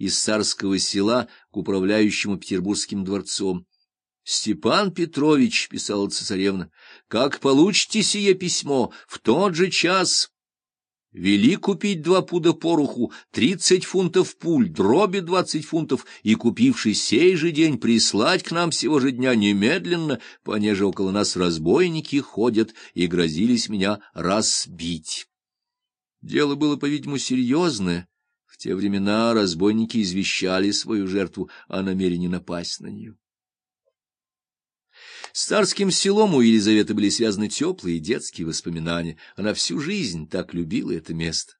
из царского села к управляющему Петербургским дворцом. Степан Петрович, — писала цесаревна, — как получите сие письмо, в тот же час вели купить два пуда пороху, тридцать фунтов пуль, дроби двадцать фунтов, и, купивший сей же день, прислать к нам сего же дня немедленно, понеже около нас разбойники ходят и грозились меня разбить. Дело было, по-видимому, серьезное. Те времена разбойники извещали свою жертву о намерении напасть на нее. С царским селом у Елизаветы были связаны теплые детские воспоминания. Она всю жизнь так любила это место.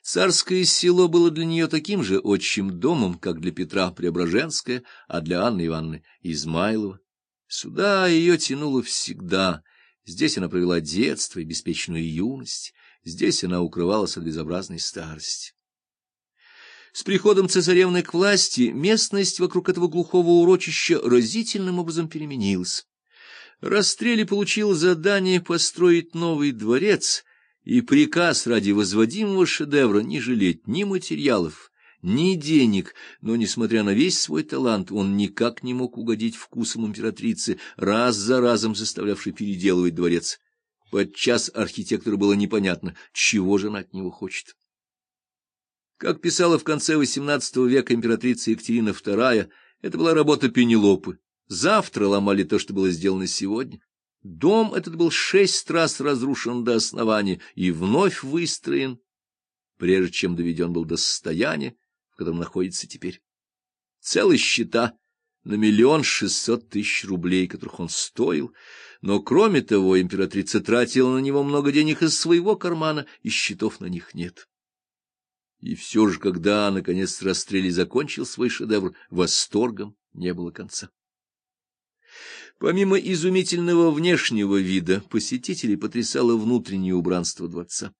Царское село было для нее таким же отчим домом, как для Петра Преображенское, а для Анны Ивановны Измайлова. Сюда ее тянуло всегда. Здесь она провела детство и беспечную юность. Здесь она укрывалась от безобразной старости. С приходом цесаревны к власти местность вокруг этого глухого урочища разительным образом переменилась. Расстрели получил задание построить новый дворец и приказ ради возводимого шедевра не жалеть ни материалов, ни денег, но, несмотря на весь свой талант, он никак не мог угодить вкусам императрицы, раз за разом заставлявшей переделывать дворец. Подчас архитектору было непонятно, чего же она от него хочет. Как писала в конце XVIII века императрица Екатерина II, это была работа Пенелопы. Завтра ломали то, что было сделано сегодня. Дом этот был шесть раз разрушен до основания и вновь выстроен, прежде чем доведен был до состояния, в котором находится теперь. Целые счета на миллион шестьсот тысяч рублей, которых он стоил, но, кроме того, императрица тратила на него много денег из своего кармана, и счетов на них нет. И все же, когда, наконец, Растрелли закончил свой шедевр, восторгом не было конца. Помимо изумительного внешнего вида, посетителей потрясало внутреннее убранство дворца.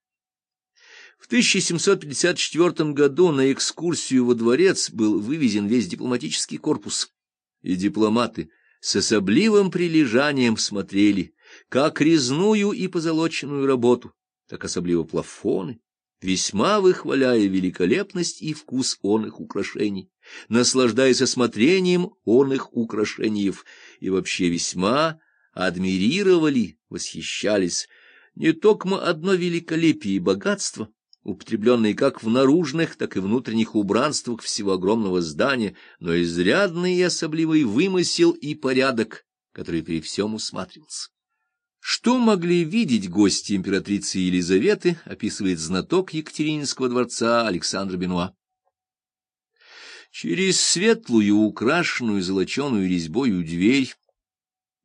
В 1754 году на экскурсию во дворец был вывезен весь дипломатический корпус, и дипломаты с особливым прилежанием смотрели как резную и позолоченную работу, так особливо плафоны, весьма выхваляя великолепность и вкус он их украшений, наслаждаясь осмотрением он их украшениев, и вообще весьма адмирировали, восхищались не только одно великолепие и богатство, употребленные как в наружных, так и внутренних убранствах всего огромного здания, но изрядный и особливый вымысел и порядок, который при всем усматривался. Что могли видеть гости императрицы Елизаветы, описывает знаток Екатерининского дворца Александр Бенуа. Через светлую, украшенную золоченую резьбою дверь,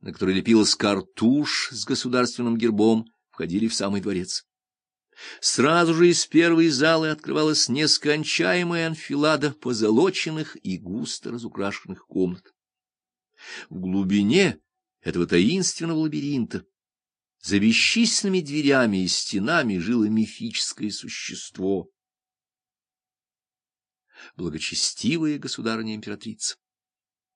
на которой лепилась картуш с государственным гербом, входили в самый дворец. Сразу же из первой залы открывалась нескончаемая анфилада позолоченных и густо разукрашенных комнат. В глубине этого таинственного лабиринта за бесчисленными дверями и стенами жило мифическое существо. Благочестивая государыня-императрица.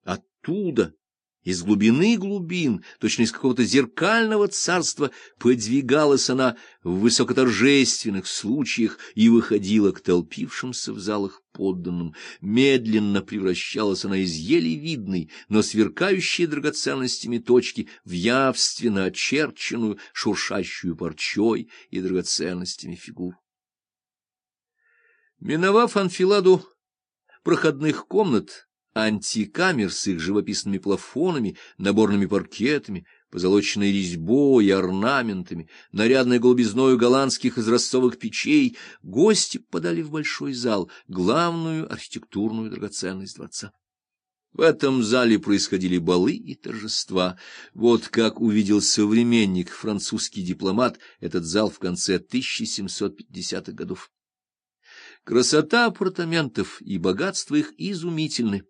Оттуда из глубины глубин, точно из какого-то зеркального царства, подвигалась она в высокоторжественных случаях и выходила к толпившимся в залах подданным. Медленно превращалась она из еле видной, но сверкающей драгоценностями точки в явственно очерченную, шуршащую парчой и драгоценностями фигуру. Миновав анфиладу проходных комнат, антикамер с их живописными плафонами, наборными паркетами, позолоченной резьбой и орнаментами, нарядной голубизною голландских изразцовых печей, гости подали в большой зал главную архитектурную драгоценность дворца. В этом зале происходили балы и торжества. Вот как увидел современник, французский дипломат, этот зал в конце 1750-х годов. Красота апартаментов и богатство их изумительны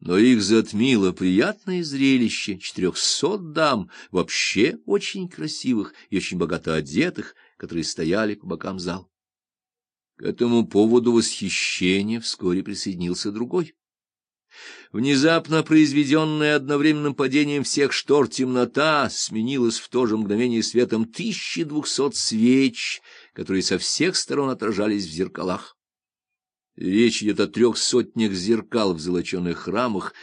но их затмило приятное зрелище четырехсот дам, вообще очень красивых и очень богато одетых, которые стояли по бокам зал. К этому поводу восхищения вскоре присоединился другой. Внезапно произведенная одновременным падением всех штор темнота сменилась в то же мгновение светом тысячи двухсот свеч, которые со всех сторон отражались в зеркалах. Речь идет о трех сотнях зеркал в золоченых рамах,